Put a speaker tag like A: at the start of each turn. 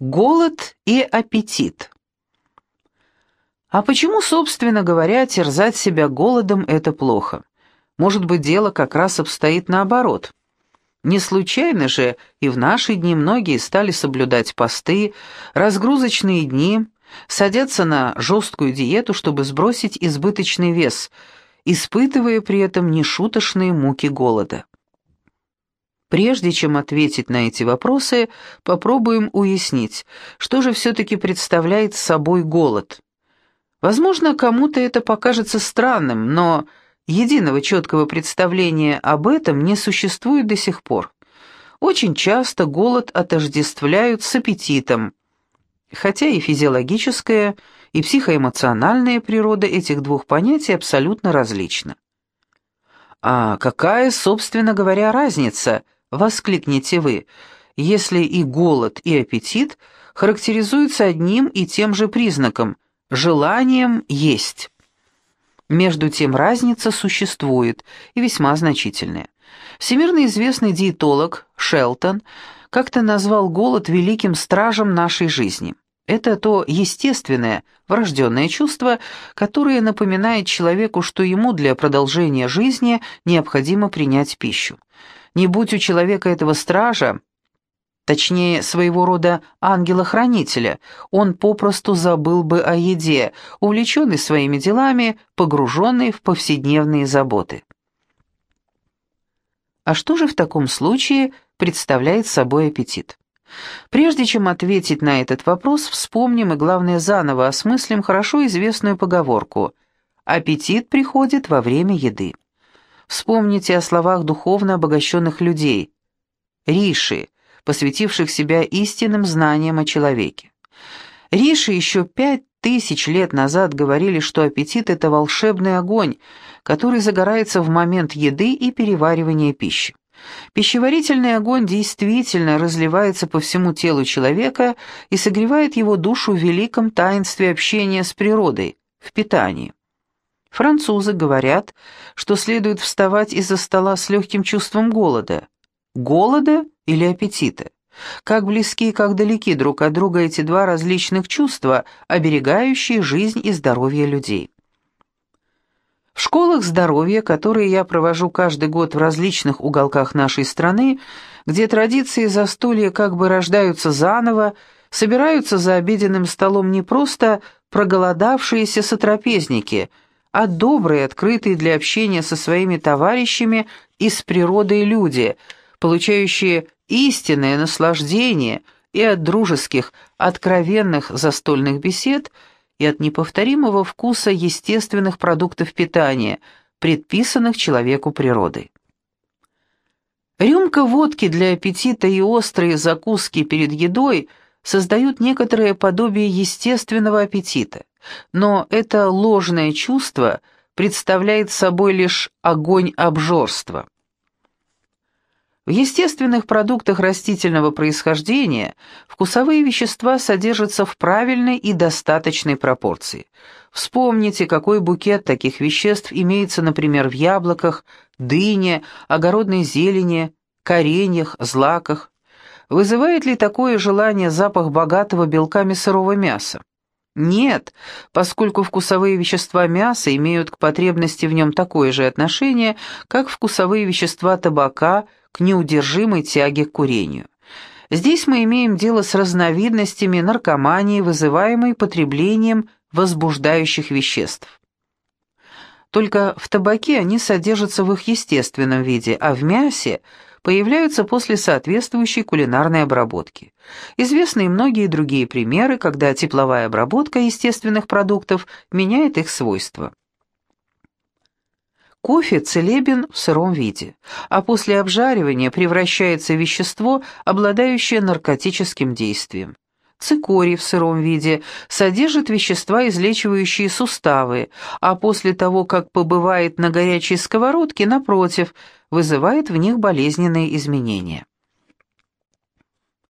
A: Голод и аппетит. А почему, собственно говоря, терзать себя голодом – это плохо? Может быть, дело как раз обстоит наоборот. Не случайно же и в наши дни многие стали соблюдать посты, разгрузочные дни, садятся на жесткую диету, чтобы сбросить избыточный вес, испытывая при этом нешуточные муки голода. Прежде чем ответить на эти вопросы, попробуем уяснить, что же все-таки представляет собой голод. Возможно, кому-то это покажется странным, но единого четкого представления об этом не существует до сих пор. Очень часто голод отождествляют с аппетитом, хотя и физиологическая, и психоэмоциональная природа этих двух понятий абсолютно различна. А какая, собственно говоря, разница – воскликнете вы, если и голод, и аппетит характеризуются одним и тем же признаком – желанием есть. Между тем разница существует, и весьма значительная. Всемирно известный диетолог Шелтон как-то назвал голод великим стражем нашей жизни. Это то естественное, врожденное чувство, которое напоминает человеку, что ему для продолжения жизни необходимо принять пищу. Не будь у человека этого стража, точнее, своего рода ангела-хранителя, он попросту забыл бы о еде, увлеченный своими делами, погруженный в повседневные заботы. А что же в таком случае представляет собой аппетит? Прежде чем ответить на этот вопрос, вспомним и, главное, заново осмыслим хорошо известную поговорку «аппетит приходит во время еды». Вспомните о словах духовно обогащенных людей, риши, посвятивших себя истинным знаниям о человеке. Риши еще пять тысяч лет назад говорили, что аппетит – это волшебный огонь, который загорается в момент еды и переваривания пищи. Пищеварительный огонь действительно разливается по всему телу человека и согревает его душу в великом таинстве общения с природой, в питании. Французы говорят, что следует вставать из-за стола с легким чувством голода. Голода или аппетита? Как близки и как далеки друг от друга эти два различных чувства, оберегающие жизнь и здоровье людей. В школах здоровья, которые я провожу каждый год в различных уголках нашей страны, где традиции застолья как бы рождаются заново, собираются за обеденным столом не просто проголодавшиеся сотрапезники – а добрые, открытые для общения со своими товарищами и с природой люди, получающие истинное наслаждение и от дружеских, откровенных застольных бесед, от неповторимого вкуса естественных продуктов питания, предписанных человеку природой. Рюмка водки для аппетита и острые закуски перед едой создают некоторое подобие естественного аппетита. Но это ложное чувство представляет собой лишь огонь обжорства. В естественных продуктах растительного происхождения вкусовые вещества содержатся в правильной и достаточной пропорции. Вспомните, какой букет таких веществ имеется, например, в яблоках, дыне, огородной зелени, кореньях, злаках. Вызывает ли такое желание запах богатого белками сырого мяса? Нет, поскольку вкусовые вещества мяса имеют к потребности в нем такое же отношение, как вкусовые вещества табака к неудержимой тяге к курению. Здесь мы имеем дело с разновидностями наркомании, вызываемой потреблением возбуждающих веществ. Только в табаке они содержатся в их естественном виде, а в мясе – появляются после соответствующей кулинарной обработки. Известны и многие другие примеры, когда тепловая обработка естественных продуктов меняет их свойства. Кофе целебен в сыром виде, а после обжаривания превращается в вещество, обладающее наркотическим действием. Цикорий в сыром виде содержит вещества, излечивающие суставы, а после того, как побывает на горячей сковородке, напротив, вызывает в них болезненные изменения.